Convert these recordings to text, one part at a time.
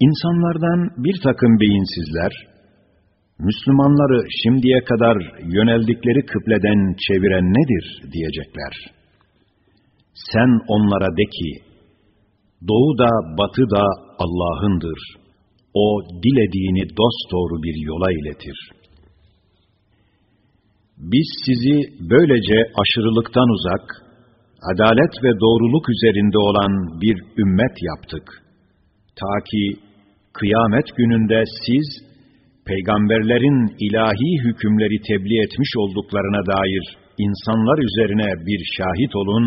İnsanlardan bir takım beyinsizler, Müslümanları şimdiye kadar yöneldikleri kıbleden çeviren nedir diyecekler. Sen onlara de ki, doğu da batı da Allah'ındır. O dilediğini dosdoğru bir yola iletir. Biz sizi böylece aşırılıktan uzak, adalet ve doğruluk üzerinde olan bir ümmet yaptık. Ta ki kıyamet gününde siz, peygamberlerin ilahi hükümleri tebliğ etmiş olduklarına dair insanlar üzerine bir şahit olun,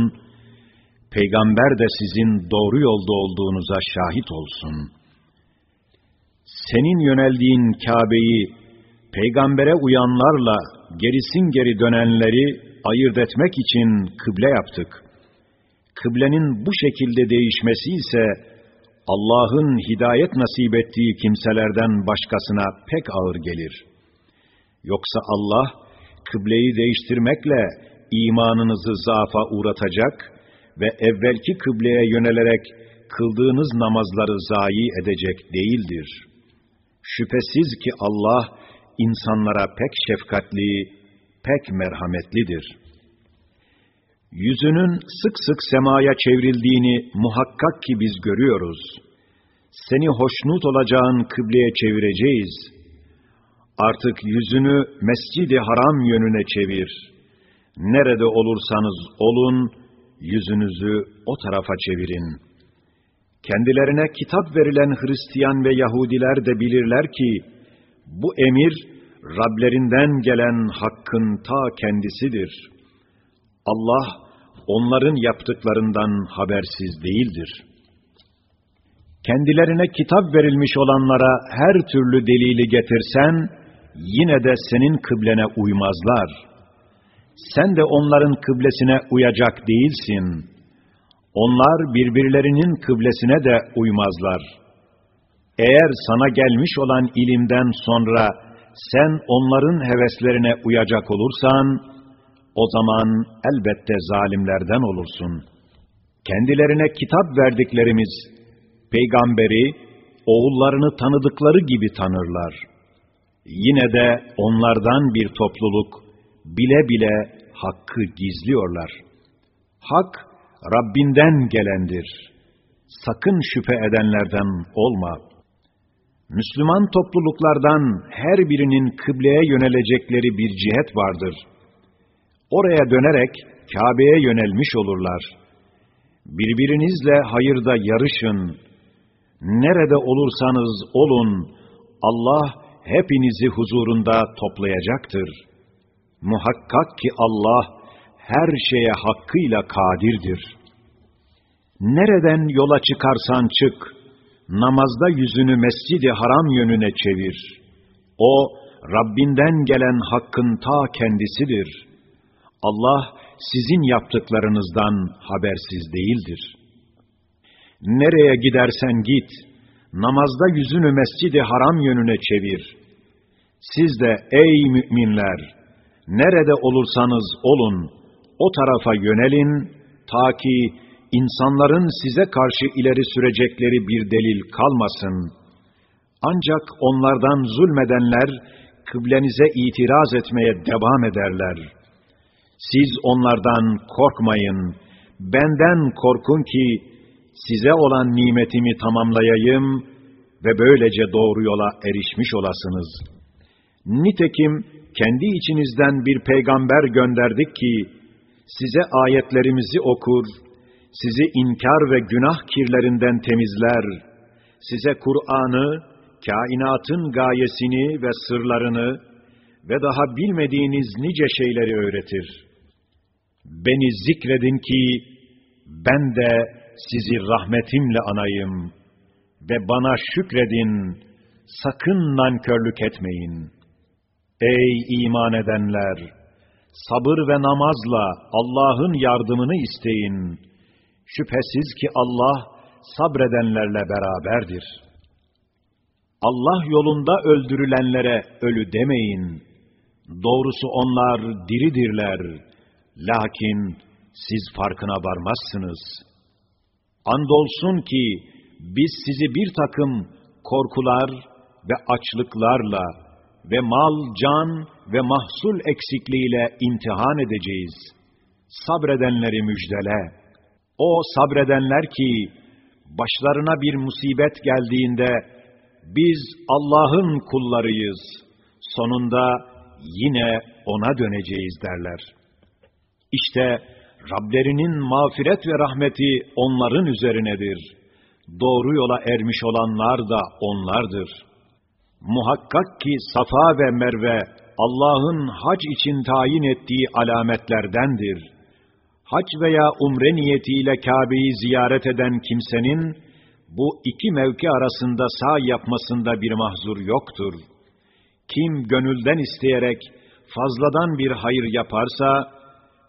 peygamber de sizin doğru yolda olduğunuza şahit olsun. Senin yöneldiğin Kabe'yi, peygambere uyanlarla gerisin geri dönenleri ayırt etmek için kıble yaptık. Kıblenin bu şekilde değişmesi ise, Allah'ın hidayet nasip ettiği kimselerden başkasına pek ağır gelir. Yoksa Allah, kıbleyi değiştirmekle imanınızı zaafa uğratacak ve evvelki kıbleye yönelerek kıldığınız namazları zayi edecek değildir. Şüphesiz ki Allah, insanlara pek şefkatli, pek merhametlidir.'' Yüzünün sık sık semaya çevrildiğini muhakkak ki biz görüyoruz. Seni hoşnut olacağın kıbleye çevireceğiz. Artık yüzünü mescidi haram yönüne çevir. Nerede olursanız olun, yüzünüzü o tarafa çevirin. Kendilerine kitap verilen Hristiyan ve Yahudiler de bilirler ki, bu emir, Rablerinden gelen hakkın ta kendisidir.'' Allah onların yaptıklarından habersiz değildir. Kendilerine kitap verilmiş olanlara her türlü delili getirsen, yine de senin kıblene uymazlar. Sen de onların kıblesine uyacak değilsin. Onlar birbirlerinin kıblesine de uymazlar. Eğer sana gelmiş olan ilimden sonra sen onların heveslerine uyacak olursan, o zaman elbette zalimlerden olursun. Kendilerine kitap verdiklerimiz, peygamberi, oğullarını tanıdıkları gibi tanırlar. Yine de onlardan bir topluluk, bile bile hakkı gizliyorlar. Hak, Rabbinden gelendir. Sakın şüphe edenlerden olma. Müslüman topluluklardan her birinin kıbleye yönelecekleri bir cihet vardır.'' Oraya dönerek Kabe'ye yönelmiş olurlar. Birbirinizle hayırda yarışın. Nerede olursanız olun, Allah hepinizi huzurunda toplayacaktır. Muhakkak ki Allah her şeye hakkıyla kadirdir. Nereden yola çıkarsan çık, namazda yüzünü mescidi haram yönüne çevir. O, Rabbinden gelen hakkın ta kendisidir.'' Allah sizin yaptıklarınızdan habersiz değildir. Nereye gidersen git, namazda yüzünü mescidi haram yönüne çevir. Siz de ey müminler, nerede olursanız olun, o tarafa yönelin, ta ki insanların size karşı ileri sürecekleri bir delil kalmasın. Ancak onlardan zulmedenler, kıblenize itiraz etmeye devam ederler.'' Siz onlardan korkmayın, benden korkun ki size olan nimetimi tamamlayayım ve böylece doğru yola erişmiş olasınız. Nitekim kendi içinizden bir peygamber gönderdik ki size ayetlerimizi okur, sizi inkar ve günah kirlerinden temizler, size Kur'an'ı, kainatın gayesini ve sırlarını ve daha bilmediğiniz nice şeyleri öğretir.'' Beni zikredin ki ben de sizi rahmetimle anayım ve bana şükredin, sakın nankörlük etmeyin. Ey iman edenler! Sabır ve namazla Allah'ın yardımını isteyin. Şüphesiz ki Allah sabredenlerle beraberdir. Allah yolunda öldürülenlere ölü demeyin. Doğrusu onlar diridirler.'' Lakin siz farkına varmazsınız. Andolsun ki biz sizi bir takım korkular ve açlıklarla ve mal, can ve mahsul eksikliğiyle imtihan edeceğiz. Sabredenleri müjdele. O sabredenler ki, başlarına bir musibet geldiğinde, biz Allah'ın kullarıyız, sonunda yine O'na döneceğiz derler. İşte Rablerinin mağfiret ve rahmeti onların üzerinedir. Doğru yola ermiş olanlar da onlardır. Muhakkak ki Safa ve Merve Allah'ın hac için tayin ettiği alametlerdendir. Hac veya umre niyetiyle Kabe'yi ziyaret eden kimsenin bu iki mevki arasında sağ yapmasında bir mahzur yoktur. Kim gönülden isteyerek fazladan bir hayır yaparsa,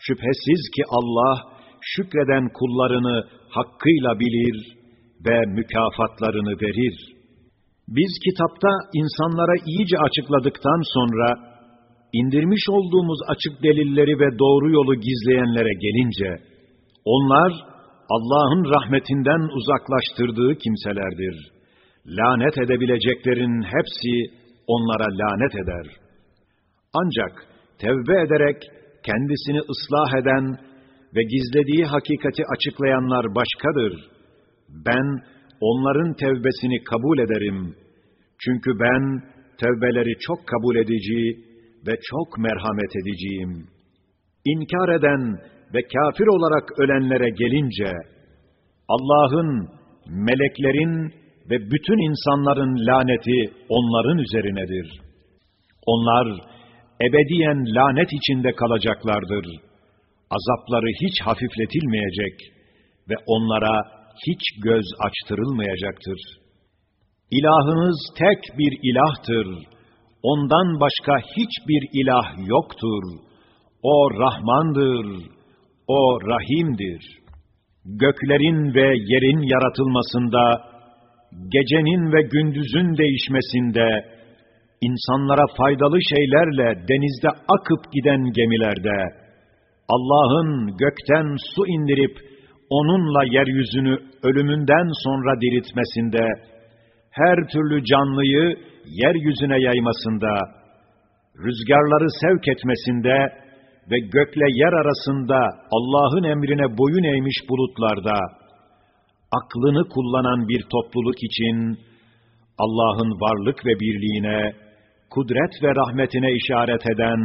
şüphesiz ki Allah şükreden kullarını hakkıyla bilir ve mükafatlarını verir. Biz kitapta insanlara iyice açıkladıktan sonra, indirmiş olduğumuz açık delilleri ve doğru yolu gizleyenlere gelince, onlar Allah'ın rahmetinden uzaklaştırdığı kimselerdir. Lanet edebileceklerin hepsi onlara lanet eder. Ancak tevbe ederek kendisini ıslah eden ve gizlediği hakikati açıklayanlar başkadır. Ben onların tevbesini kabul ederim. Çünkü ben tevbeleri çok kabul edici ve çok merhamet ediciyim. İnkar eden ve kafir olarak ölenlere gelince, Allah'ın, meleklerin ve bütün insanların laneti onların üzerinedir. Onlar ebediyen lanet içinde kalacaklardır. Azapları hiç hafifletilmeyecek ve onlara hiç göz açtırılmayacaktır. İlahınız tek bir ilahtır. Ondan başka hiçbir ilah yoktur. O Rahmandır. O Rahim'dir. Göklerin ve yerin yaratılmasında, gecenin ve gündüzün değişmesinde, insanlara faydalı şeylerle denizde akıp giden gemilerde, Allah'ın gökten su indirip, onunla yeryüzünü ölümünden sonra diriltmesinde, her türlü canlıyı yeryüzüne yaymasında, rüzgarları sevk etmesinde ve gökle yer arasında Allah'ın emrine boyun eğmiş bulutlarda, aklını kullanan bir topluluk için, Allah'ın varlık ve birliğine, kudret ve rahmetine işaret eden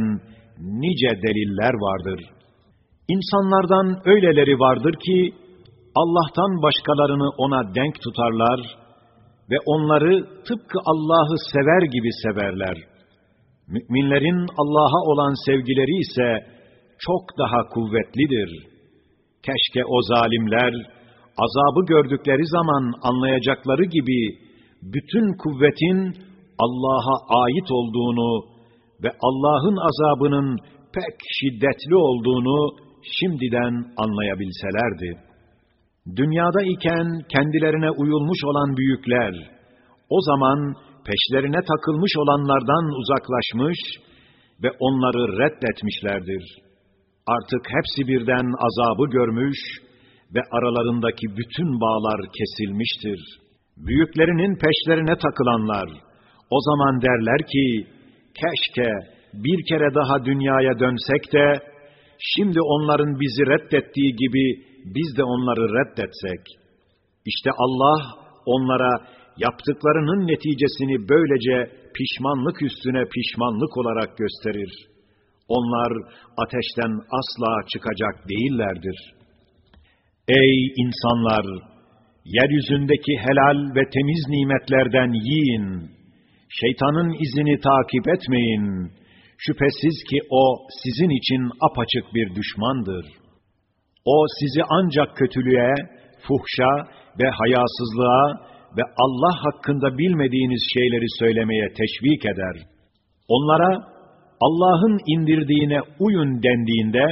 nice deliller vardır. İnsanlardan öyleleri vardır ki, Allah'tan başkalarını ona denk tutarlar ve onları tıpkı Allah'ı sever gibi severler. Müminlerin Allah'a olan sevgileri ise çok daha kuvvetlidir. Keşke o zalimler, azabı gördükleri zaman anlayacakları gibi, bütün kuvvetin Allah'a ait olduğunu ve Allah'ın azabının pek şiddetli olduğunu şimdiden anlayabilselerdi. Dünyada iken kendilerine uyulmuş olan büyükler, o zaman peşlerine takılmış olanlardan uzaklaşmış ve onları reddetmişlerdir. Artık hepsi birden azabı görmüş ve aralarındaki bütün bağlar kesilmiştir. Büyüklerinin peşlerine takılanlar, o zaman derler ki, keşke bir kere daha dünyaya dönsek de, şimdi onların bizi reddettiği gibi biz de onları reddetsek. İşte Allah onlara yaptıklarının neticesini böylece pişmanlık üstüne pişmanlık olarak gösterir. Onlar ateşten asla çıkacak değillerdir. Ey insanlar! Yeryüzündeki helal ve temiz nimetlerden yiyin. Şeytanın izini takip etmeyin. Şüphesiz ki o sizin için apaçık bir düşmandır. O sizi ancak kötülüğe, fuhşa ve hayasızlığa ve Allah hakkında bilmediğiniz şeyleri söylemeye teşvik eder. Onlara Allah'ın indirdiğine uyun dendiğinde,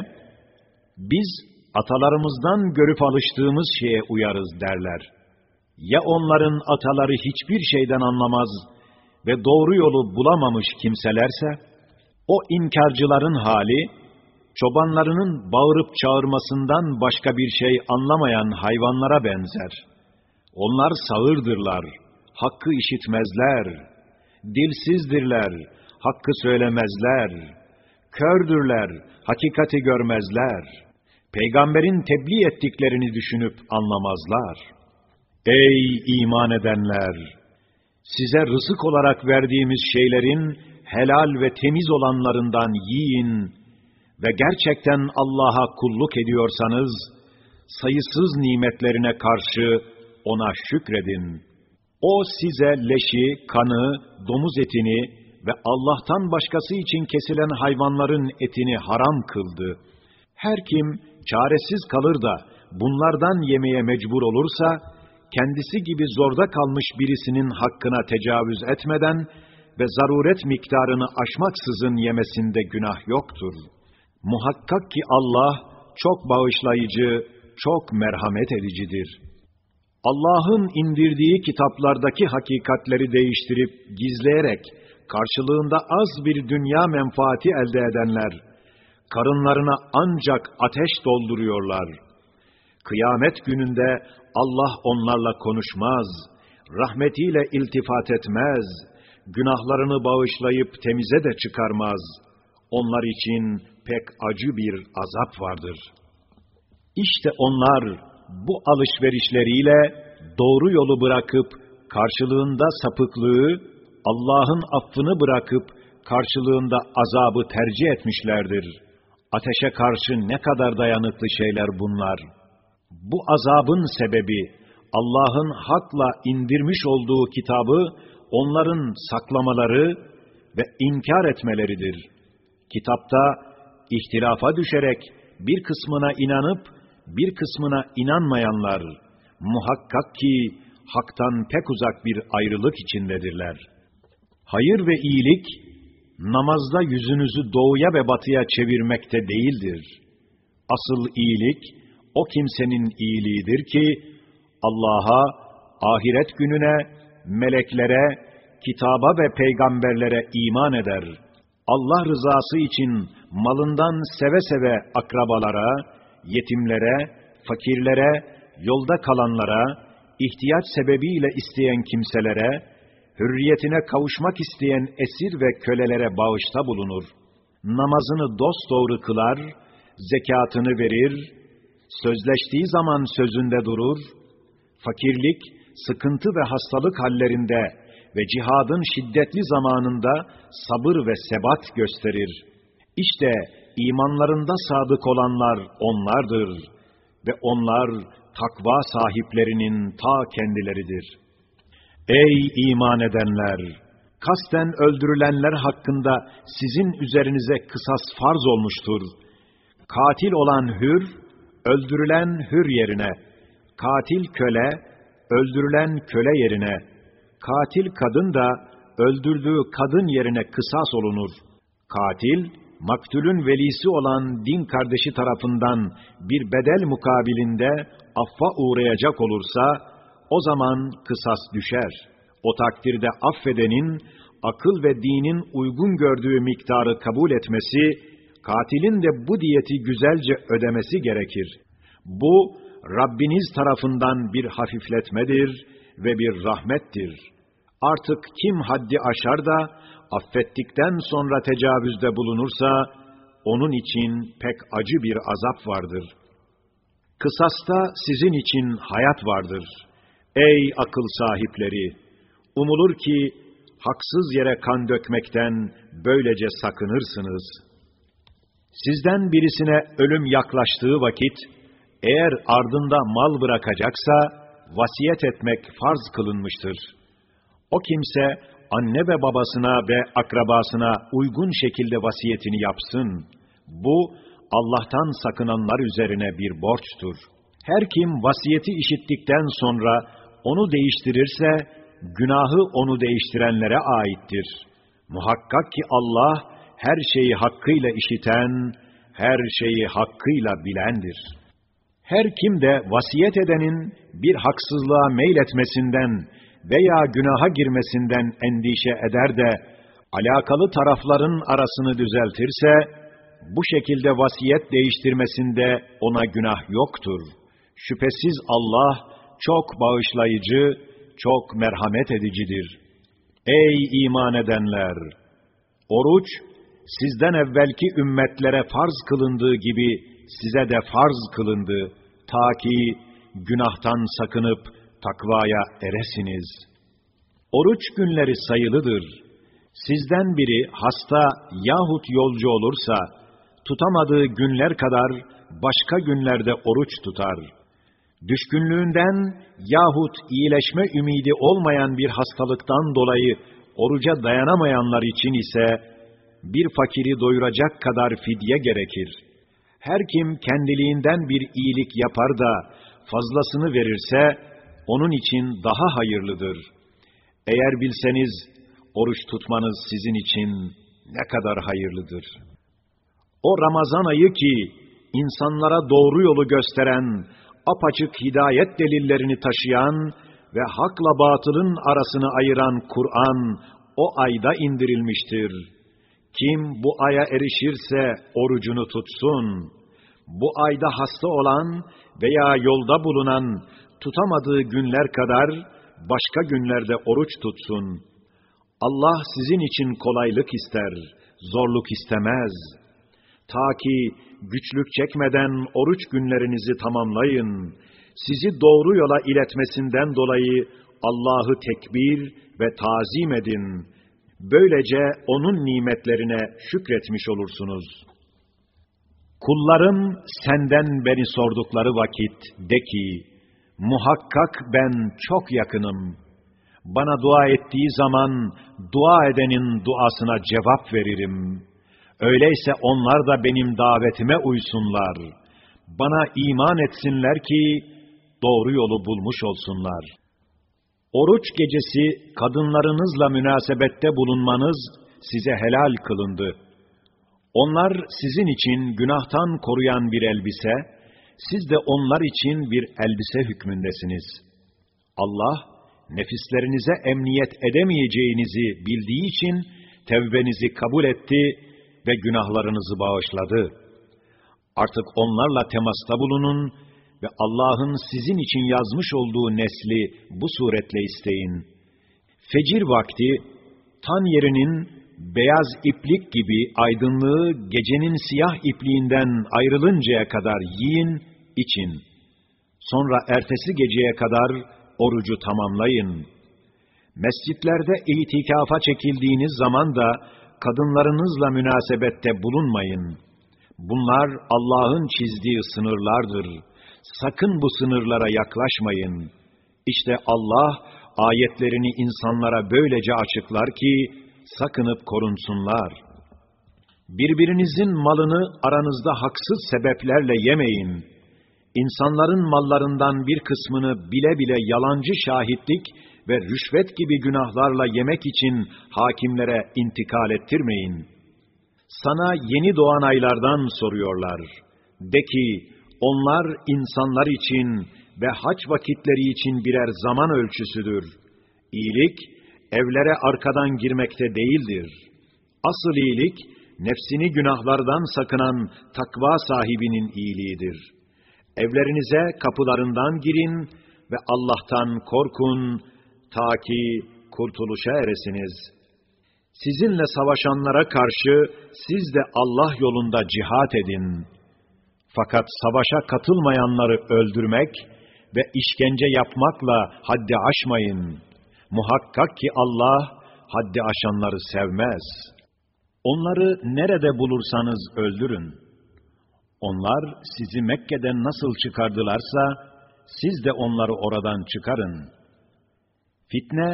biz atalarımızdan görüp alıştığımız şeye uyarız derler. Ya onların ataları hiçbir şeyden anlamaz ve doğru yolu bulamamış kimselerse, o inkarcıların hali, çobanlarının bağırıp çağırmasından başka bir şey anlamayan hayvanlara benzer. Onlar sağırdırlar, hakkı işitmezler. Dilsizdirler, hakkı söylemezler. Kördürler, hakikati görmezler. Peygamberin tebliğ ettiklerini düşünüp anlamazlar. Ey iman edenler! Size rızık olarak verdiğimiz şeylerin helal ve temiz olanlarından yiyin ve gerçekten Allah'a kulluk ediyorsanız, sayısız nimetlerine karşı ona şükredin. O size leşi, kanı, domuz etini ve Allah'tan başkası için kesilen hayvanların etini haram kıldı. Her kim çaresiz kalır da bunlardan yemeye mecbur olursa, kendisi gibi zorda kalmış birisinin hakkına tecavüz etmeden ve zaruret miktarını aşmaksızın yemesinde günah yoktur. Muhakkak ki Allah çok bağışlayıcı, çok merhamet edicidir. Allah'ın indirdiği kitaplardaki hakikatleri değiştirip gizleyerek karşılığında az bir dünya menfaati elde edenler, karınlarına ancak ateş dolduruyorlar. Kıyamet gününde Allah onlarla konuşmaz, rahmetiyle iltifat etmez, günahlarını bağışlayıp temize de çıkarmaz. Onlar için pek acı bir azap vardır. İşte onlar bu alışverişleriyle doğru yolu bırakıp karşılığında sapıklığı, Allah'ın affını bırakıp karşılığında azabı tercih etmişlerdir. Ateşe karşı ne kadar dayanıklı şeyler bunlar. Bu azabın sebebi Allah'ın hakla indirmiş olduğu kitabı onların saklamaları ve inkar etmeleridir. Kitapta ihtilafa düşerek bir kısmına inanıp bir kısmına inanmayanlar muhakkak ki haktan pek uzak bir ayrılık içindedirler. Hayır ve iyilik namazda yüzünüzü doğuya ve batıya çevirmekte değildir. Asıl iyilik o kimsenin iyiliğidir ki Allah'a, ahiret gününe, meleklere, kitaba ve peygamberlere iman eder. Allah rızası için malından seve seve akrabalara, yetimlere, fakirlere, yolda kalanlara, ihtiyaç sebebiyle isteyen kimselere, hürriyetine kavuşmak isteyen esir ve kölelere bağışta bulunur. Namazını dosdoğru kılar, zekatını verir, sözleştiği zaman sözünde durur, fakirlik, sıkıntı ve hastalık hallerinde ve cihadın şiddetli zamanında sabır ve sebat gösterir. İşte imanlarında sadık olanlar onlardır ve onlar takva sahiplerinin ta kendileridir. Ey iman edenler! Kasten öldürülenler hakkında sizin üzerinize kısas farz olmuştur. Katil olan hür, öldürülen hür yerine, katil köle, öldürülen köle yerine, katil kadın da öldürdüğü kadın yerine kısas olunur. Katil, maktulün velisi olan din kardeşi tarafından bir bedel mukabilinde affa uğrayacak olursa, o zaman kısas düşer. O takdirde affedenin, akıl ve dinin uygun gördüğü miktarı kabul etmesi, katilin de bu diyeti güzelce ödemesi gerekir. Bu, Rabbiniz tarafından bir hafifletmedir ve bir rahmettir. Artık kim haddi aşar da, affettikten sonra tecavüzde bulunursa, onun için pek acı bir azap vardır. Kısasta sizin için hayat vardır. Ey akıl sahipleri! Umulur ki, haksız yere kan dökmekten böylece sakınırsınız. Sizden birisine ölüm yaklaştığı vakit, eğer ardında mal bırakacaksa, vasiyet etmek farz kılınmıştır. O kimse, anne ve babasına ve akrabasına uygun şekilde vasiyetini yapsın. Bu, Allah'tan sakınanlar üzerine bir borçtur. Her kim vasiyeti işittikten sonra onu değiştirirse, günahı onu değiştirenlere aittir. Muhakkak ki Allah, her şeyi hakkıyla işiten, her şeyi hakkıyla bilendir. Her kim de vasiyet edenin bir haksızlığa meyletmesinden veya günaha girmesinden endişe eder de, alakalı tarafların arasını düzeltirse, bu şekilde vasiyet değiştirmesinde ona günah yoktur. Şüphesiz Allah çok bağışlayıcı, çok merhamet edicidir. Ey iman edenler! Oruç, sizden evvelki ümmetlere farz kılındığı gibi size de farz kılındı, ta ki günahtan sakınıp takvaya eresiniz. Oruç günleri sayılıdır. Sizden biri hasta yahut yolcu olursa, tutamadığı günler kadar başka günlerde oruç tutar. Düşkünlüğünden yahut iyileşme ümidi olmayan bir hastalıktan dolayı oruca dayanamayanlar için ise bir fakiri doyuracak kadar fidye gerekir. Her kim kendiliğinden bir iyilik yapar da fazlasını verirse onun için daha hayırlıdır. Eğer bilseniz oruç tutmanız sizin için ne kadar hayırlıdır. O Ramazan ayı ki insanlara doğru yolu gösteren, apaçık hidayet delillerini taşıyan ve hakla batılın arasını ayıran Kur'an o ayda indirilmiştir. Kim bu aya erişirse orucunu tutsun. Bu ayda hasta olan veya yolda bulunan tutamadığı günler kadar başka günlerde oruç tutsun. Allah sizin için kolaylık ister, zorluk istemez. Ta ki güçlük çekmeden oruç günlerinizi tamamlayın. Sizi doğru yola iletmesinden dolayı Allah'ı tekbir ve tazim edin. Böylece O'nun nimetlerine şükretmiş olursunuz. Kullarım senden beni sordukları vakit de ki, muhakkak ben çok yakınım. Bana dua ettiği zaman dua edenin duasına cevap veririm. Öyleyse onlar da benim davetime uysunlar. Bana iman etsinler ki doğru yolu bulmuş olsunlar. Oruç gecesi kadınlarınızla münasebette bulunmanız size helal kılındı. Onlar sizin için günahtan koruyan bir elbise, siz de onlar için bir elbise hükmündesiniz. Allah, nefislerinize emniyet edemeyeceğinizi bildiği için tevbenizi kabul etti ve günahlarınızı bağışladı. Artık onlarla temasta bulunun ve Allah'ın sizin için yazmış olduğu nesli bu suretle isteyin. Fecir vakti, tan yerinin beyaz iplik gibi aydınlığı gecenin siyah ipliğinden ayrılıncaya kadar yiyin, için. Sonra ertesi geceye kadar orucu tamamlayın. Mescitlerde itikafa çekildiğiniz zaman da kadınlarınızla münasebette bulunmayın. Bunlar Allah'ın çizdiği sınırlardır. Sakın bu sınırlara yaklaşmayın. İşte Allah ayetlerini insanlara böylece açıklar ki sakınıp korunsunlar. Birbirinizin malını aranızda haksız sebeplerle yemeyin. İnsanların mallarından bir kısmını bile bile yalancı şahitlik ve rüşvet gibi günahlarla yemek için hakimlere intikal ettirmeyin. Sana yeni doğan aylardan soruyorlar. De ki, onlar insanlar için ve haç vakitleri için birer zaman ölçüsüdür. İyilik, evlere arkadan girmekte değildir. Asıl iyilik, nefsini günahlardan sakınan takva sahibinin iyiliğidir. Evlerinize kapılarından girin ve Allah'tan korkun, ta ki kurtuluşa eresiniz. Sizinle savaşanlara karşı siz de Allah yolunda cihat edin. Fakat savaşa katılmayanları öldürmek ve işkence yapmakla haddi aşmayın. Muhakkak ki Allah haddi aşanları sevmez. Onları nerede bulursanız öldürün. Onlar sizi Mekke'den nasıl çıkardılarsa, siz de onları oradan çıkarın. Fitne,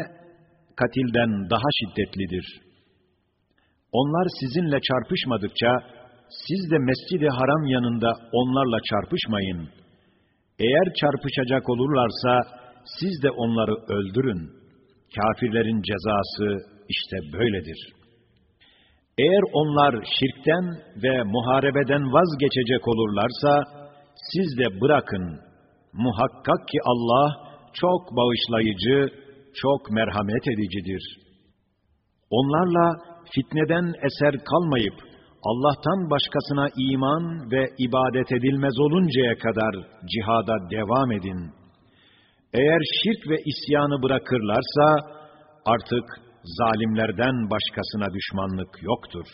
katilden daha şiddetlidir. Onlar sizinle çarpışmadıkça, siz de Mescid-i Haram yanında onlarla çarpışmayın. Eğer çarpışacak olurlarsa, siz de onları öldürün. Kafirlerin cezası işte böyledir. Eğer onlar şirkten ve muharebeden vazgeçecek olurlarsa, siz de bırakın. Muhakkak ki Allah çok bağışlayıcı, çok merhamet edicidir. Onlarla fitneden eser kalmayıp, Allah'tan başkasına iman ve ibadet edilmez oluncaya kadar cihada devam edin. Eğer şirk ve isyanı bırakırlarsa, artık zalimlerden başkasına düşmanlık yoktur.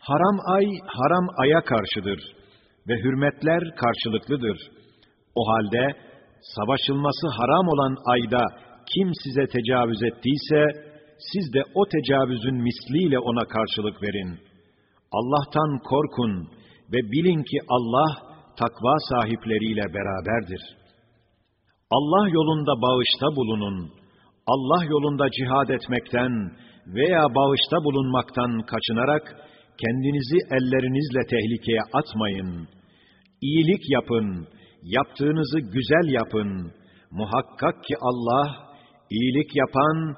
Haram ay, haram aya karşıdır ve hürmetler karşılıklıdır. O halde, savaşılması haram olan ayda kim size tecavüz ettiyse, siz de o tecavüzün misliyle ona karşılık verin. Allah'tan korkun ve bilin ki Allah takva sahipleriyle beraberdir. Allah yolunda bağışta bulunun. Allah yolunda cihad etmekten veya bağışta bulunmaktan kaçınarak kendinizi ellerinizle tehlikeye atmayın. İyilik yapın, yaptığınızı güzel yapın. Muhakkak ki Allah iyilik yapan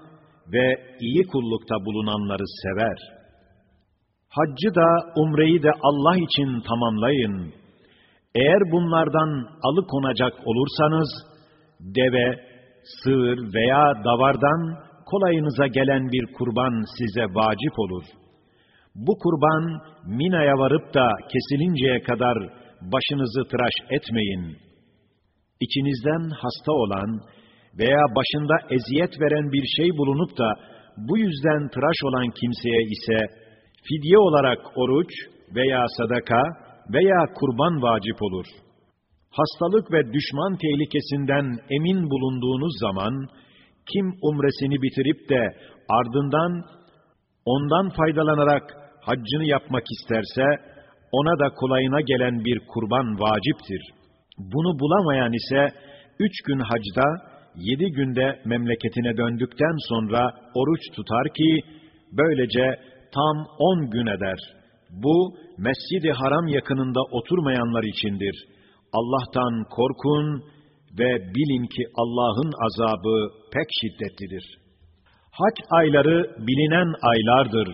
ve iyi kullukta bulunanları sever. Haccı da umreyi de Allah için tamamlayın. Eğer bunlardan alıkonacak olursanız, deve, sığır veya davardan kolayınıza gelen bir kurban size vacip olur. Bu kurban Mina'ya varıp da kesilinceye kadar başınızı tıraş etmeyin. İçinizden hasta olan veya başında eziyet veren bir şey bulunup da bu yüzden tıraş olan kimseye ise fidye olarak oruç veya sadaka veya kurban vacip olur. Hastalık ve düşman tehlikesinden emin bulunduğunuz zaman, kim umresini bitirip de ardından ondan faydalanarak haccını yapmak isterse, ona da kolayına gelen bir kurban vaciptir. Bunu bulamayan ise, üç gün hacda, yedi günde memleketine döndükten sonra oruç tutar ki, böylece tam on gün eder. Bu, Mescid-i Haram yakınında oturmayanlar içindir. Allah'tan korkun ve bilin ki Allah'ın azabı pek şiddetlidir. Hac ayları bilinen aylardır.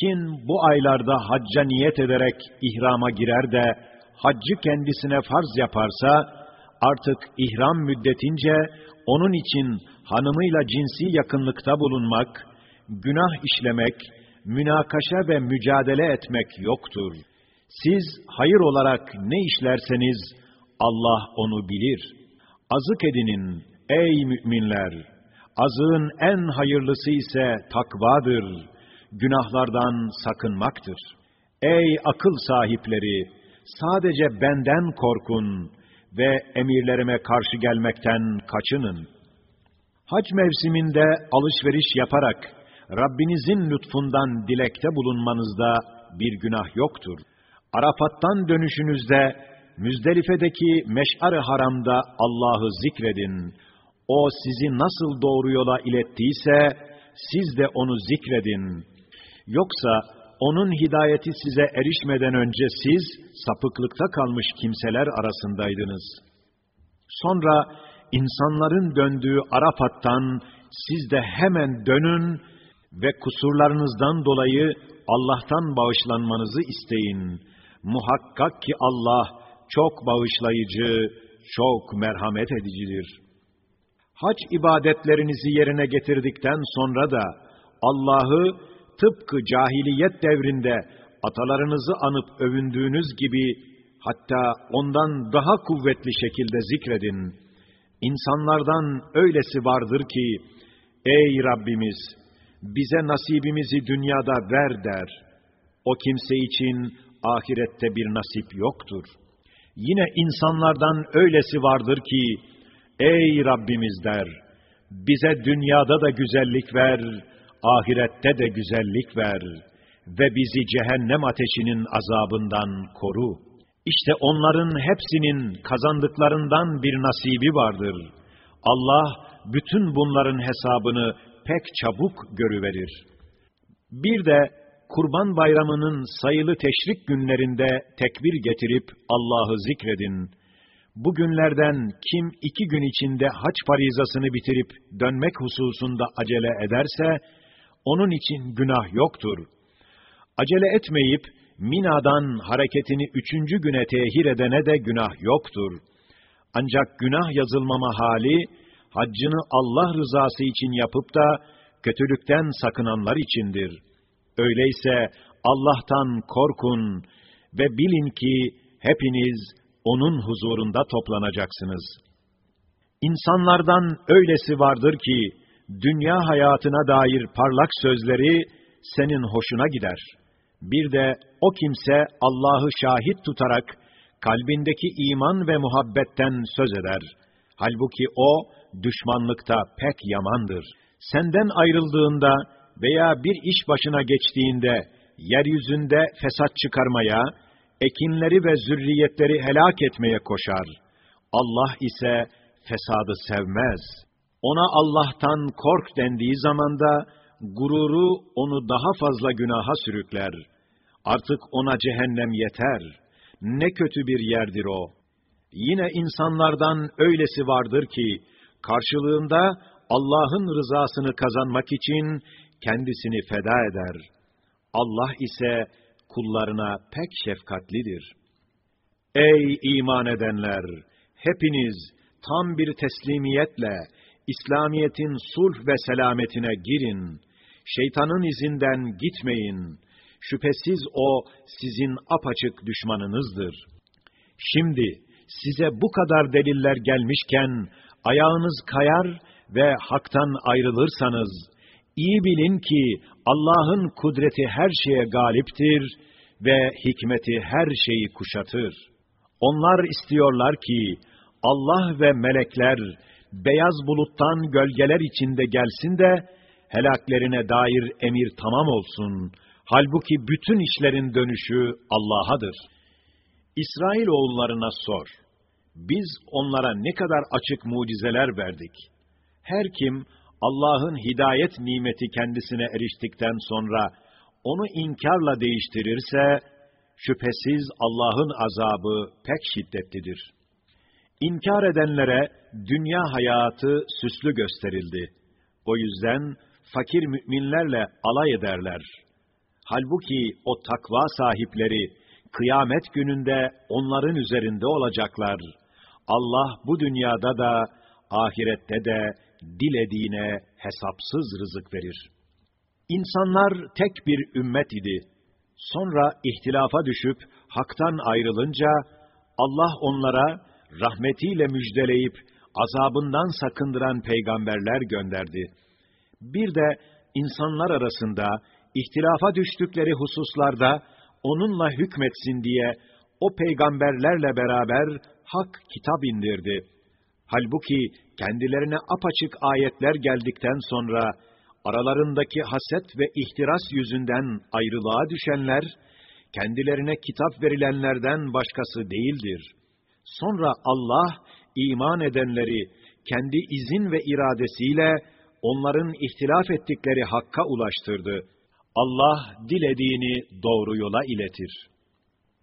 Kim bu aylarda hacca niyet ederek ihrama girer de haccı kendisine farz yaparsa, artık ihram müddetince onun için hanımıyla cinsi yakınlıkta bulunmak, günah işlemek, münakaşa ve mücadele etmek yoktur. Siz hayır olarak ne işlerseniz Allah onu bilir. Azık edinin ey müminler. Azığın en hayırlısı ise takvadır. Günahlardan sakınmaktır. Ey akıl sahipleri, sadece benden korkun ve emirlerime karşı gelmekten kaçının. Hac mevsiminde alışveriş yaparak Rabbinizin lütfundan dilekte bulunmanızda bir günah yoktur. Arafat'tan dönüşünüzde Müzdelife'deki meş'ar-ı haramda Allah'ı zikredin. O sizi nasıl doğru yola ilettiyse siz de onu zikredin. Yoksa onun hidayeti size erişmeden önce siz sapıklıkta kalmış kimseler arasındaydınız. Sonra insanların döndüğü Arafat'tan siz de hemen dönün ve kusurlarınızdan dolayı Allah'tan bağışlanmanızı isteyin. Muhakkak ki Allah çok bağışlayıcı, çok merhamet edicidir. Hac ibadetlerinizi yerine getirdikten sonra da Allah'ı tıpkı cahiliyet devrinde atalarınızı anıp övündüğünüz gibi hatta ondan daha kuvvetli şekilde zikredin. İnsanlardan öylesi vardır ki, ey Rabbimiz, bize nasibimizi dünyada ver der. O kimse için ahirette bir nasip yoktur. Yine insanlardan öylesi vardır ki, ey Rabbimiz der, bize dünyada da güzellik ver, ahirette de güzellik ver ve bizi cehennem ateşinin azabından koru. İşte onların hepsinin kazandıklarından bir nasibi vardır. Allah bütün bunların hesabını pek çabuk görüverir. Bir de Kurban Bayramı'nın sayılı teşrik günlerinde tekbir getirip Allah'ı zikredin. Bu günlerden kim iki gün içinde haç farizasını bitirip dönmek hususunda acele ederse, onun için günah yoktur. Acele etmeyip, Mina'dan hareketini üçüncü güne tehir edene de günah yoktur. Ancak günah yazılmama hali, haccını Allah rızası için yapıp da kötülükten sakınanlar içindir. Öyleyse Allah'tan korkun ve bilin ki hepiniz O'nun huzurunda toplanacaksınız. İnsanlardan öylesi vardır ki, dünya hayatına dair parlak sözleri senin hoşuna gider. Bir de o kimse Allah'ı şahit tutarak, kalbindeki iman ve muhabbetten söz eder. Halbuki o, düşmanlıkta pek yamandır. Senden ayrıldığında veya bir iş başına geçtiğinde, yeryüzünde fesat çıkarmaya, ekinleri ve zürriyetleri helak etmeye koşar. Allah ise fesadı sevmez. Ona Allah'tan kork dendiği zamanda, gururu onu daha fazla günaha sürükler. Artık ona cehennem yeter. Ne kötü bir yerdir o. Yine insanlardan öylesi vardır ki, karşılığında Allah'ın rızasını kazanmak için kendisini feda eder. Allah ise kullarına pek şefkatlidir. Ey iman edenler! Hepiniz tam bir teslimiyetle İslamiyetin sulh ve selametine girin. Şeytanın izinden gitmeyin. Şüphesiz o sizin apaçık düşmanınızdır. Şimdi size bu kadar deliller gelmişken ayağınız kayar ve haktan ayrılırsanız iyi bilin ki Allah'ın kudreti her şeye galiptir ve hikmeti her şeyi kuşatır. Onlar istiyorlar ki Allah ve melekler beyaz buluttan gölgeler içinde gelsin de helaklerine dair emir tamam olsun. Halbuki bütün işlerin dönüşü Allah'adır. İsrail oğullarına sor. Biz onlara ne kadar açık mucizeler verdik. Her kim Allah'ın hidayet nimeti kendisine eriştikten sonra onu inkarla değiştirirse, şüphesiz Allah'ın azabı pek şiddetlidir. İnkar edenlere dünya hayatı süslü gösterildi. O yüzden fakir müminlerle alay ederler. Halbuki o takva sahipleri kıyamet gününde onların üzerinde olacaklar. Allah bu dünyada da ahirette de dilediğine hesapsız rızık verir. İnsanlar tek bir ümmet idi. Sonra ihtilafa düşüp haktan ayrılınca Allah onlara rahmetiyle müjdeleyip azabından sakındıran peygamberler gönderdi. Bir de insanlar arasında ihtilafa düştükleri hususlarda onunla hükmetsin diye o peygamberlerle beraber hak kitap indirdi. Halbuki kendilerine apaçık ayetler geldikten sonra aralarındaki haset ve ihtiras yüzünden ayrılığa düşenler, kendilerine kitap verilenlerden başkası değildir. Sonra Allah, iman edenleri kendi izin ve iradesiyle onların ihtilaf ettikleri hakka ulaştırdı. Allah dilediğini doğru yola iletir.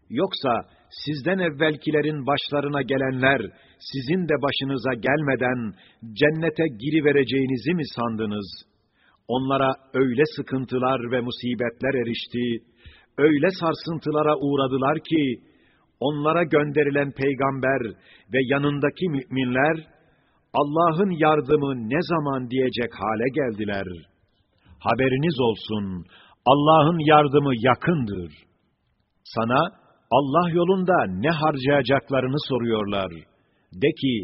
Yoksa sizden evvelkilerin başlarına gelenler sizin de başınıza gelmeden cennete girivereceğinizi mi sandınız? Onlara öyle sıkıntılar ve musibetler erişti, öyle sarsıntılara uğradılar ki, onlara gönderilen peygamber ve yanındaki müminler, Allah'ın yardımı ne zaman diyecek hale geldiler. Haberiniz olsun, Allah'ın yardımı yakındır. Sana, Allah yolunda ne harcayacaklarını soruyorlar. De ki,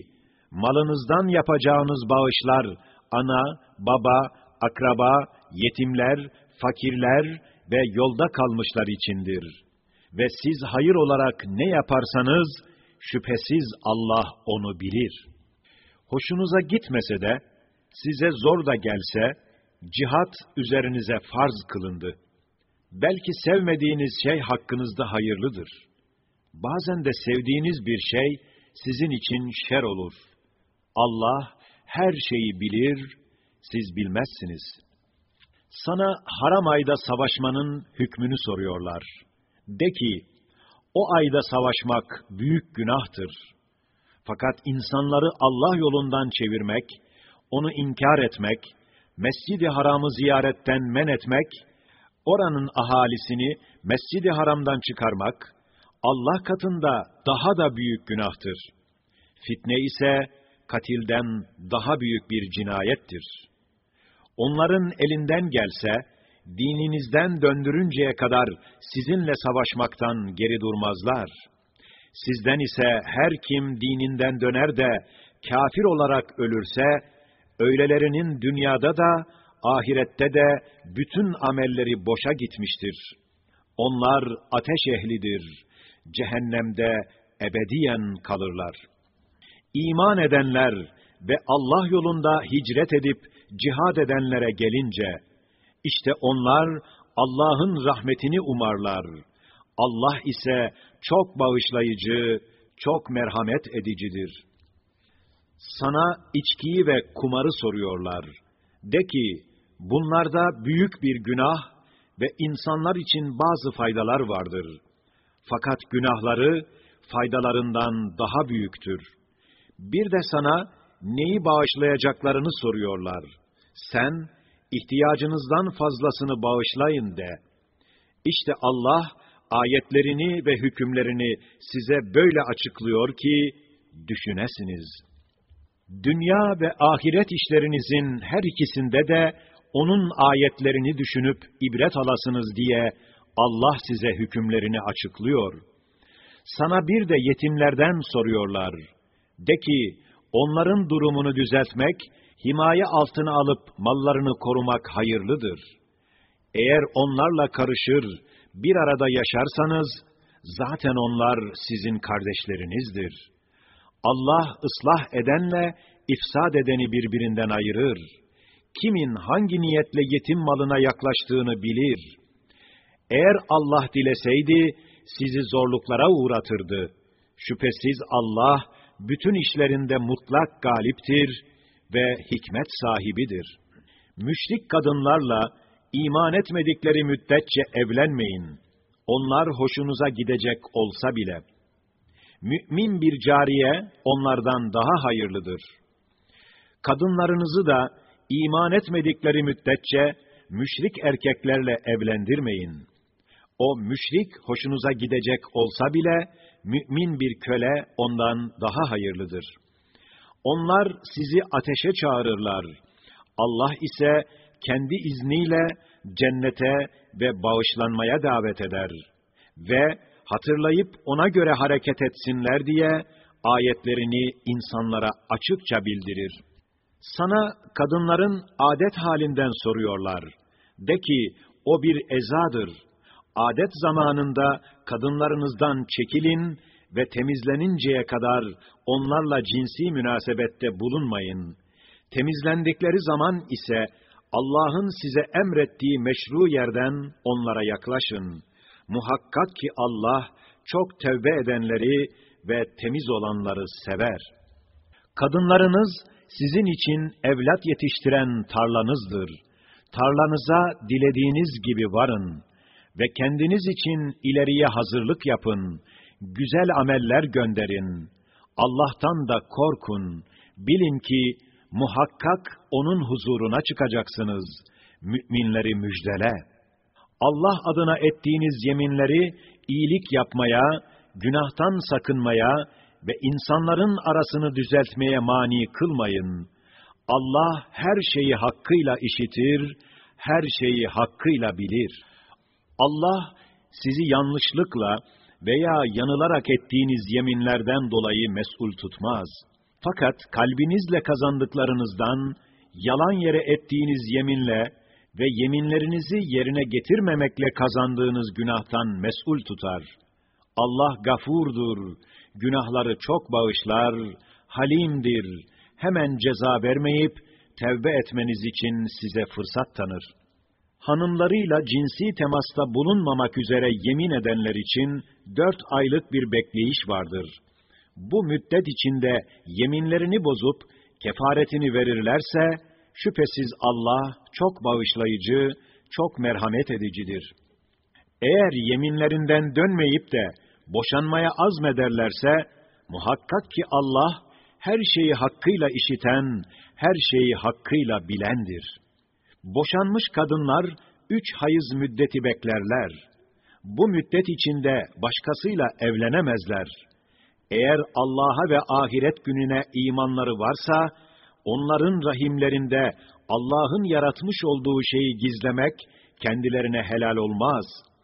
malınızdan yapacağınız bağışlar, ana, baba, akraba, yetimler, fakirler ve yolda kalmışlar içindir. Ve siz hayır olarak ne yaparsanız, şüphesiz Allah onu bilir. Hoşunuza gitmese de, size zor da gelse, cihat üzerinize farz kılındı. Belki sevmediğiniz şey hakkınızda hayırlıdır. Bazen de sevdiğiniz bir şey sizin için şer olur. Allah her şeyi bilir, siz bilmezsiniz. Sana haram ayda savaşmanın hükmünü soruyorlar. De ki, o ayda savaşmak büyük günahtır. Fakat insanları Allah yolundan çevirmek, onu inkar etmek, Mescid-i Haram'ı ziyaretten men etmek, oranın ahalisini Mescid-i Haram'dan çıkarmak, Allah katında daha da büyük günahtır. Fitne ise katilden daha büyük bir cinayettir. Onların elinden gelse, dininizden döndürünceye kadar sizinle savaşmaktan geri durmazlar. Sizden ise her kim dininden döner de kafir olarak ölürse, öylelerinin dünyada da, ahirette de bütün amelleri boşa gitmiştir. Onlar ateş ehlidir, cehennemde ebediyen kalırlar. İman edenler ve Allah yolunda hicret edip cihad edenlere gelince, işte onlar Allah'ın rahmetini umarlar. Allah ise çok bağışlayıcı, çok merhamet edicidir. Sana içkiyi ve kumarı soruyorlar. De ki, bunlarda büyük bir günah ve insanlar için bazı faydalar vardır. Fakat günahları faydalarından daha büyüktür. Bir de sana neyi bağışlayacaklarını soruyorlar. Sen, ihtiyacınızdan fazlasını bağışlayın de. İşte Allah, ayetlerini ve hükümlerini size böyle açıklıyor ki, düşünesiniz. Dünya ve ahiret işlerinizin her ikisinde de, onun ayetlerini düşünüp ibret alasınız diye, Allah size hükümlerini açıklıyor. Sana bir de yetimlerden soruyorlar. De ki, onların durumunu düzeltmek, himaye altına alıp mallarını korumak hayırlıdır. Eğer onlarla karışır, bir arada yaşarsanız, zaten onlar sizin kardeşlerinizdir. Allah ıslah edenle ifsad edeni birbirinden ayırır. Kimin hangi niyetle yetim malına yaklaştığını bilir. Eğer Allah dileseydi, sizi zorluklara uğratırdı. Şüphesiz Allah, bütün işlerinde mutlak galiptir ve hikmet sahibidir. Müşrik kadınlarla iman etmedikleri müddetçe evlenmeyin. Onlar hoşunuza gidecek olsa bile. Mümin bir cariye onlardan daha hayırlıdır. Kadınlarınızı da iman etmedikleri müddetçe müşrik erkeklerle evlendirmeyin. O müşrik hoşunuza gidecek olsa bile mümin bir köle ondan daha hayırlıdır. Onlar sizi ateşe çağırırlar. Allah ise kendi izniyle cennete ve bağışlanmaya davet eder. Ve hatırlayıp ona göre hareket etsinler diye ayetlerini insanlara açıkça bildirir. Sana kadınların adet halinden soruyorlar. De ki, o bir ezadır. Adet zamanında kadınlarınızdan çekilin ve temizleninceye kadar onlarla cinsi münasebette bulunmayın. Temizlendikleri zaman ise Allah'ın size emrettiği meşru yerden onlara yaklaşın. Muhakkak ki Allah çok tevbe edenleri ve temiz olanları sever. Kadınlarınız sizin için evlat yetiştiren tarlanızdır. Tarlanıza dilediğiniz gibi varın ve kendiniz için ileriye hazırlık yapın. Güzel ameller gönderin. Allah'tan da korkun. Bilin ki muhakkak onun huzuruna çıkacaksınız. Müminleri müjdele. Allah adına ettiğiniz yeminleri iyilik yapmaya, günahtan sakınmaya ve insanların arasını düzeltmeye mani kılmayın. Allah her şeyi hakkıyla işitir, her şeyi hakkıyla bilir. Allah sizi yanlışlıkla veya yanılarak ettiğiniz yeminlerden dolayı mesul tutmaz. Fakat kalbinizle kazandıklarınızdan, yalan yere ettiğiniz yeminle ve yeminlerinizi yerine getirmemekle kazandığınız günahtan mesul tutar. Allah gafurdur, günahları çok bağışlar, halimdir, hemen ceza vermeyip, tevbe etmeniz için size fırsat tanır. Hanımlarıyla cinsi temasta bulunmamak üzere yemin edenler için dört aylık bir bekleyiş vardır. Bu müddet içinde yeminlerini bozup, kefaretini verirlerse, şüphesiz Allah çok bağışlayıcı, çok merhamet edicidir. Eğer yeminlerinden dönmeyip de, boşanmaya azmederlerse, muhakkak ki Allah, her şeyi hakkıyla işiten, her şeyi hakkıyla bilendir. Boşanmış kadınlar, üç hayız müddeti beklerler. Bu müddet içinde başkasıyla evlenemezler. Eğer Allah'a ve ahiret gününe imanları varsa, onların rahimlerinde Allah'ın yaratmış olduğu şeyi gizlemek kendilerine helal olmaz.''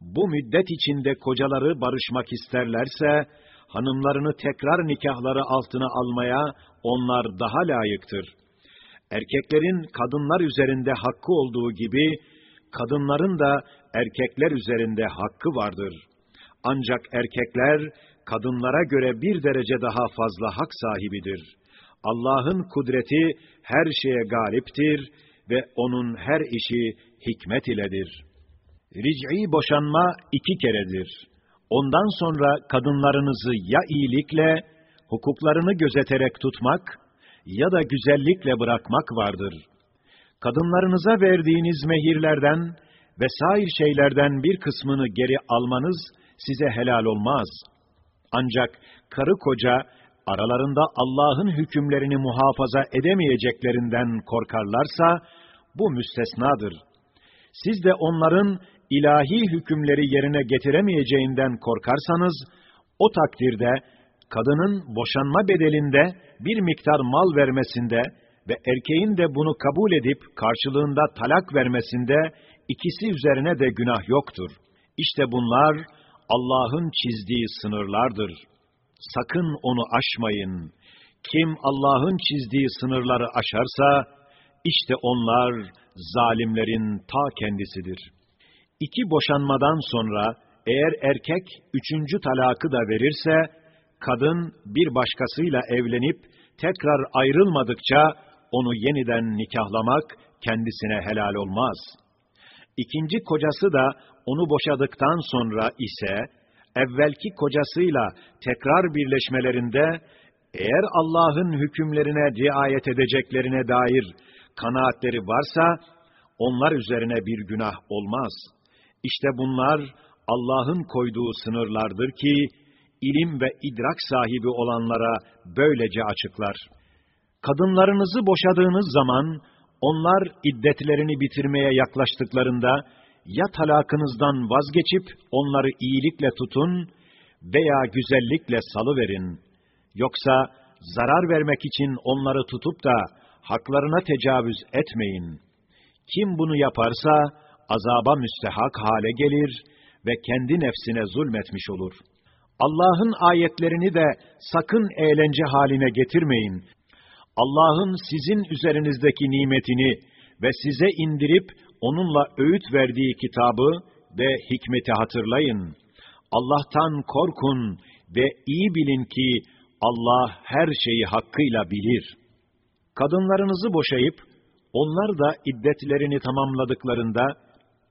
Bu müddet içinde kocaları barışmak isterlerse, hanımlarını tekrar nikahları altına almaya onlar daha layıktır. Erkeklerin kadınlar üzerinde hakkı olduğu gibi, kadınların da erkekler üzerinde hakkı vardır. Ancak erkekler, kadınlara göre bir derece daha fazla hak sahibidir. Allah'ın kudreti her şeye galiptir ve onun her işi hikmet iledir. Ric'i boşanma iki keredir. Ondan sonra kadınlarınızı ya iyilikle, hukuklarını gözeterek tutmak ya da güzellikle bırakmak vardır. Kadınlarınıza verdiğiniz mehirlerden ve sair şeylerden bir kısmını geri almanız size helal olmaz. Ancak karı koca aralarında Allah'ın hükümlerini muhafaza edemeyeceklerinden korkarlarsa bu müstesnadır. Siz de onların ilahi hükümleri yerine getiremeyeceğinden korkarsanız o takdirde kadının boşanma bedelinde bir miktar mal vermesinde ve erkeğin de bunu kabul edip karşılığında talak vermesinde ikisi üzerine de günah yoktur. İşte bunlar Allah'ın çizdiği sınırlardır. Sakın onu aşmayın. Kim Allah'ın çizdiği sınırları aşarsa, işte onlar zalimlerin ta kendisidir. İki boşanmadan sonra eğer erkek üçüncü talakı da verirse, kadın bir başkasıyla evlenip tekrar ayrılmadıkça onu yeniden nikahlamak kendisine helal olmaz. İkinci kocası da onu boşadıktan sonra ise evvelki kocasıyla tekrar birleşmelerinde eğer Allah'ın hükümlerine riayet edeceklerine dair kanaatleri varsa onlar üzerine bir günah olmaz. İşte bunlar Allah'ın koyduğu sınırlardır ki ilim ve idrak sahibi olanlara böylece açıklar. Kadınlarınızı boşadığınız zaman onlar iddetlerini bitirmeye yaklaştıklarında ya talakınızdan vazgeçip onları iyilikle tutun veya güzellikle salıverin. Yoksa zarar vermek için onları tutup da haklarına tecavüz etmeyin. Kim bunu yaparsa azaba müstehak hale gelir ve kendi nefsine zulmetmiş olur. Allah'ın ayetlerini de sakın eğlence haline getirmeyin. Allah'ın sizin üzerinizdeki nimetini ve size indirip onunla öğüt verdiği kitabı ve hikmeti hatırlayın. Allah'tan korkun ve iyi bilin ki Allah her şeyi hakkıyla bilir. Kadınlarınızı boşayıp, onlar da iddetlerini tamamladıklarında,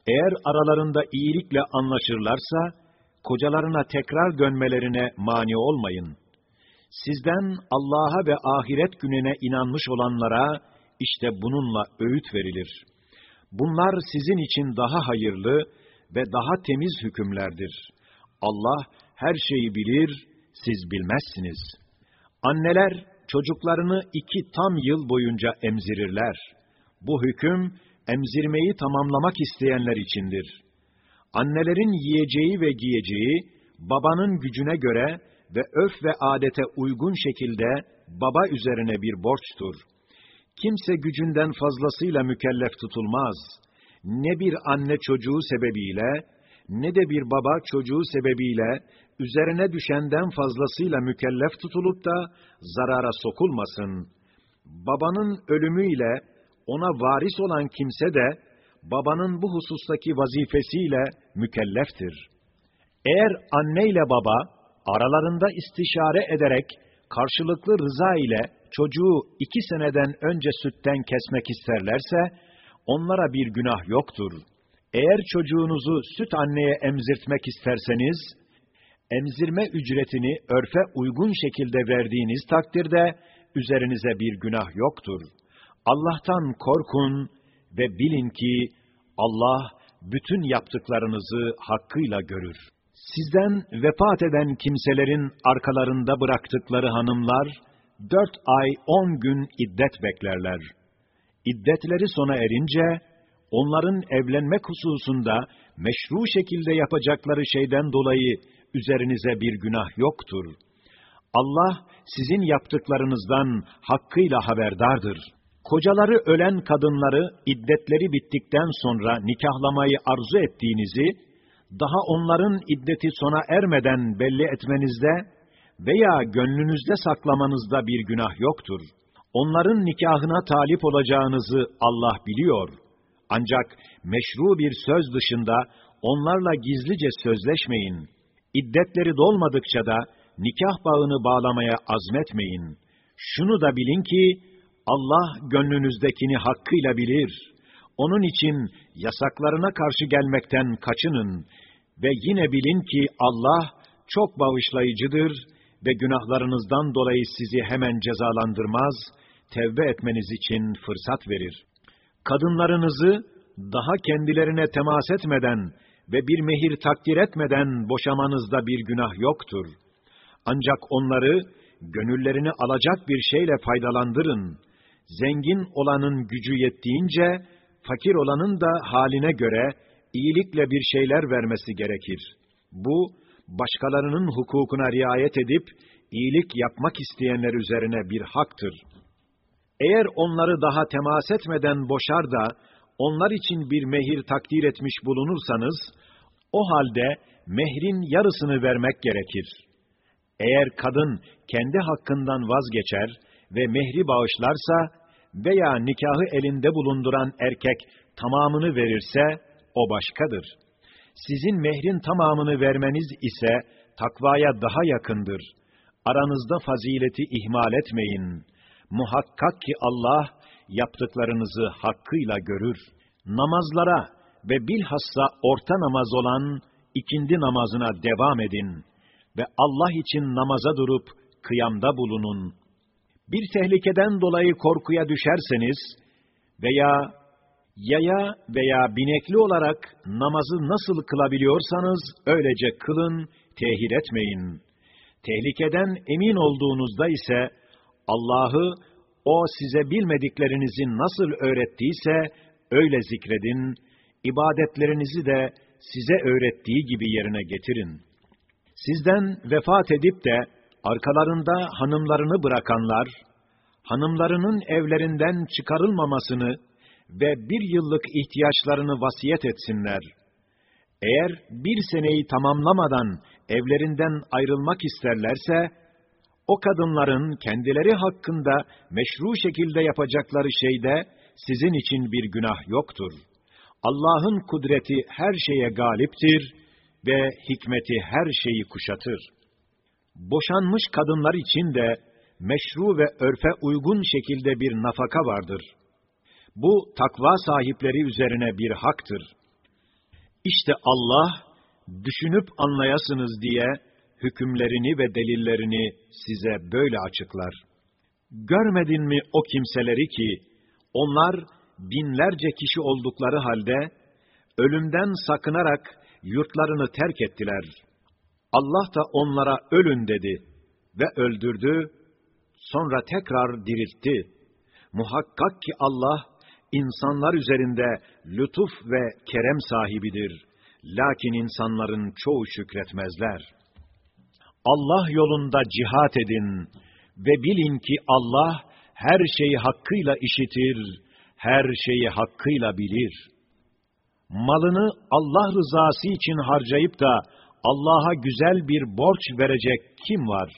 eğer aralarında iyilikle anlaşırlarsa, kocalarına tekrar dönmelerine mani olmayın. Sizden Allah'a ve ahiret gününe inanmış olanlara, işte bununla öğüt verilir. Bunlar sizin için daha hayırlı ve daha temiz hükümlerdir. Allah her şeyi bilir, siz bilmezsiniz. Anneler çocuklarını iki tam yıl boyunca emzirirler. Bu hüküm emzirmeyi tamamlamak isteyenler içindir. Annelerin yiyeceği ve giyeceği babanın gücüne göre ve öf ve adete uygun şekilde baba üzerine bir borçtur. Kimse gücünden fazlasıyla mükellef tutulmaz. Ne bir anne çocuğu sebebiyle, ne de bir baba çocuğu sebebiyle üzerine düşenden fazlasıyla mükellef tutulup da zarara sokulmasın. Babanın ölümüyle ona varis olan kimse de babanın bu husustaki vazifesiyle mükelleftir. Eğer anne ile baba aralarında istişare ederek karşılıklı rıza ile çocuğu iki seneden önce sütten kesmek isterlerse, onlara bir günah yoktur. Eğer çocuğunuzu süt anneye emzirtmek isterseniz, emzirme ücretini örfe uygun şekilde verdiğiniz takdirde, üzerinize bir günah yoktur. Allah'tan korkun ve bilin ki, Allah bütün yaptıklarınızı hakkıyla görür. Sizden vefat eden kimselerin arkalarında bıraktıkları hanımlar, dört ay on gün iddet beklerler. İddetleri sona erince, onların evlenmek hususunda meşru şekilde yapacakları şeyden dolayı üzerinize bir günah yoktur. Allah sizin yaptıklarınızdan hakkıyla haberdardır. Kocaları ölen kadınları iddetleri bittikten sonra nikahlamayı arzu ettiğinizi, daha onların iddeti sona ermeden belli etmenizde veya gönlünüzde saklamanızda bir günah yoktur. Onların nikahına talip olacağınızı Allah biliyor. Ancak meşru bir söz dışında onlarla gizlice sözleşmeyin. İddetleri dolmadıkça da nikah bağını bağlamaya azmetmeyin. Şunu da bilin ki Allah gönlünüzdekini hakkıyla bilir. Onun için yasaklarına karşı gelmekten kaçının ve yine bilin ki Allah çok bağışlayıcıdır ve günahlarınızdan dolayı sizi hemen cezalandırmaz, tevbe etmeniz için fırsat verir. Kadınlarınızı daha kendilerine temas etmeden ve bir mehir takdir etmeden boşamanızda bir günah yoktur. Ancak onları gönüllerini alacak bir şeyle faydalandırın. Zengin olanın gücü yettiğince, fakir olanın da haline göre iyilikle bir şeyler vermesi gerekir. Bu, başkalarının hukukuna riayet edip, iyilik yapmak isteyenler üzerine bir haktır. Eğer onları daha temas etmeden boşar da, onlar için bir mehir takdir etmiş bulunursanız, o halde mehrin yarısını vermek gerekir. Eğer kadın kendi hakkından vazgeçer ve mehri bağışlarsa veya nikahı elinde bulunduran erkek tamamını verirse, o başkadır. Sizin mehrin tamamını vermeniz ise takvaya daha yakındır. Aranızda fazileti ihmal etmeyin. Muhakkak ki Allah yaptıklarınızı hakkıyla görür. Namazlara ve bilhassa orta namaz olan ikindi namazına devam edin ve Allah için namaza durup kıyamda bulunun. Bir tehlikeden dolayı korkuya düşerseniz veya yaya veya binekli olarak namazı nasıl kılabiliyorsanız öylece kılın, tehir etmeyin. Tehlikeden emin olduğunuzda ise Allah'ı o size bilmediklerinizi nasıl öğrettiyse öyle zikredin, ibadetlerinizi de size öğrettiği gibi yerine getirin. Sizden vefat edip de arkalarında hanımlarını bırakanlar, hanımlarının evlerinden çıkarılmamasını ve bir yıllık ihtiyaçlarını vasiyet etsinler. Eğer bir seneyi tamamlamadan evlerinden ayrılmak isterlerse, o kadınların kendileri hakkında meşru şekilde yapacakları şeyde sizin için bir günah yoktur. Allah'ın kudreti her şeye galiptir ve hikmeti her şeyi kuşatır. Boşanmış kadınlar için de meşru ve örfe uygun şekilde bir nafaka vardır. Bu takva sahipleri üzerine bir haktır. İşte Allah, düşünüp anlayasınız diye hükümlerini ve delillerini size böyle açıklar. Görmedin mi o kimseleri ki, onlar binlerce kişi oldukları halde, ölümden sakınarak yurtlarını terk ettiler. Allah da onlara ölün dedi ve öldürdü, sonra tekrar diriltti. Muhakkak ki Allah, insanlar üzerinde lütuf ve kerem sahibidir. Lakin insanların çoğu şükretmezler. Allah yolunda cihat edin ve bilin ki Allah her şeyi hakkıyla işitir, her şeyi hakkıyla bilir. Malını Allah rızası için harcayıp da Allah'a güzel bir borç verecek kim var?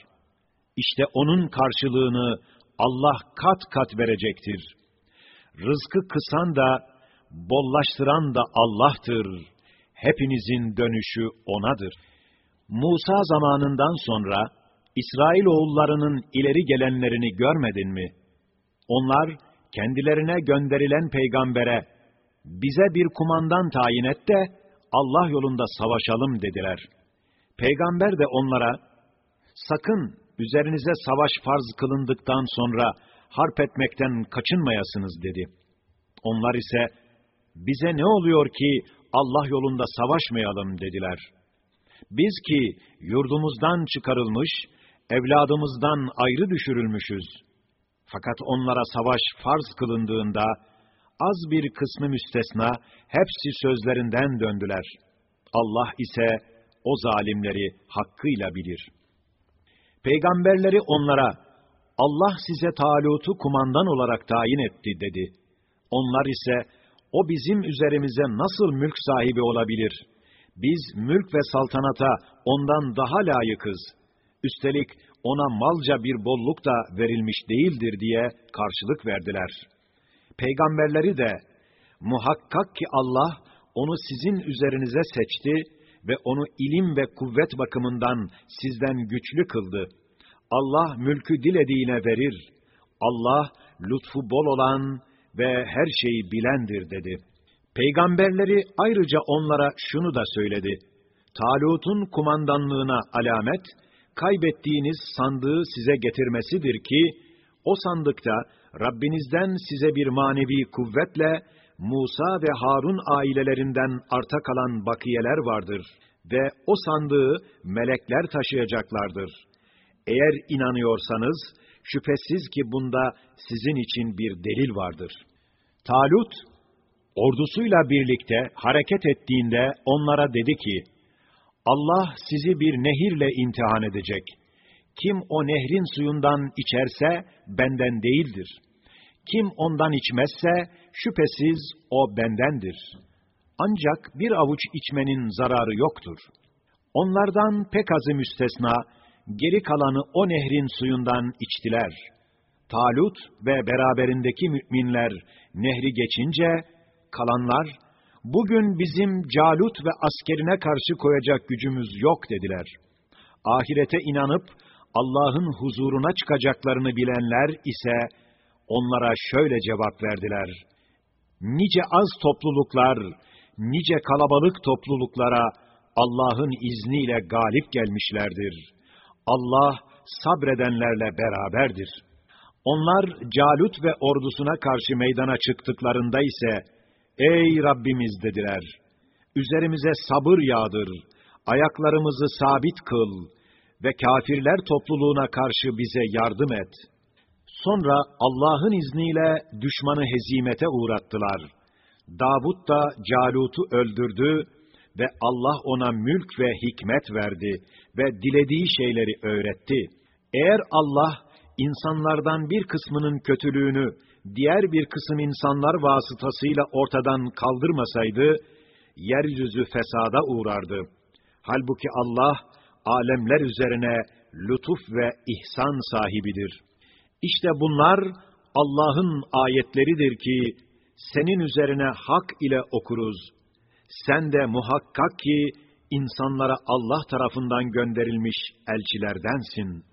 İşte onun karşılığını Allah kat kat verecektir. Rızkı kısan da, bollaştıran da Allah'tır. Hepinizin dönüşü O'nadır. Musa zamanından sonra, İsrail oğullarının ileri gelenlerini görmedin mi? Onlar, kendilerine gönderilen peygambere, bize bir kumandan tayin et de, Allah yolunda savaşalım dediler. Peygamber de onlara, sakın üzerinize savaş farz kılındıktan sonra harp etmekten kaçınmayasınız dedi. Onlar ise, bize ne oluyor ki Allah yolunda savaşmayalım dediler. Biz ki yurdumuzdan çıkarılmış, evladımızdan ayrı düşürülmüşüz. Fakat onlara savaş farz kılındığında, az bir kısmı müstesna, hepsi sözlerinden döndüler. Allah ise o zalimleri hakkıyla bilir. Peygamberleri onlara, Allah size Talut'u kumandan olarak tayin etti dedi. Onlar ise, o bizim üzerimize nasıl mülk sahibi olabilir? Biz mülk ve saltanata ondan daha layıkız. Üstelik ona malca bir bolluk da verilmiş değildir diye karşılık verdiler. Peygamberleri de muhakkak ki Allah onu sizin üzerinize seçti ve onu ilim ve kuvvet bakımından sizden güçlü kıldı. Allah mülkü dilediğine verir. Allah lütfu bol olan ve her şeyi bilendir dedi. Peygamberleri ayrıca onlara şunu da söyledi. Talut'un kumandanlığına alamet, kaybettiğiniz sandığı size getirmesidir ki, o sandıkta Rabbinizden size bir manevi kuvvetle Musa ve Harun ailelerinden arta kalan bakiyeler vardır ve o sandığı melekler taşıyacaklardır. Eğer inanıyorsanız, şüphesiz ki bunda sizin için bir delil vardır. Talut, ordusuyla birlikte hareket ettiğinde onlara dedi ki, Allah sizi bir nehirle imtihan edecek. Kim o nehrin suyundan içerse benden değildir. Kim ondan içmezse şüphesiz o bendendir. Ancak bir avuç içmenin zararı yoktur. Onlardan pek azı müstesna, geri kalanı o nehrin suyundan içtiler. Talut ve beraberindeki müminler nehri geçince, kalanlar, bugün bizim Calut ve askerine karşı koyacak gücümüz yok dediler. Ahirete inanıp Allah'ın huzuruna çıkacaklarını bilenler ise onlara şöyle cevap verdiler. Nice az topluluklar, nice kalabalık topluluklara Allah'ın izniyle galip gelmişlerdir. Allah sabredenlerle beraberdir. Onlar Calut ve ordusuna karşı meydana çıktıklarında ise, Ey Rabbimiz dediler, üzerimize sabır yağdır, ayaklarımızı sabit kıl ve kafirler topluluğuna karşı bize yardım et. Sonra Allah'ın izniyle düşmanı hezimete uğrattılar. Davud da Calut'u öldürdü ve Allah ona mülk ve hikmet verdi ve dilediği şeyleri öğretti. Eğer Allah insanlardan bir kısmının kötülüğünü diğer bir kısım insanlar vasıtasıyla ortadan kaldırmasaydı, yeryüzü fesada uğrardı. Halbuki Allah, alemler üzerine lütuf ve ihsan sahibidir. İşte bunlar Allah'ın ayetleridir ki, senin üzerine hak ile okuruz. Sen de muhakkak ki, insanlara Allah tarafından gönderilmiş elçilerdensin.''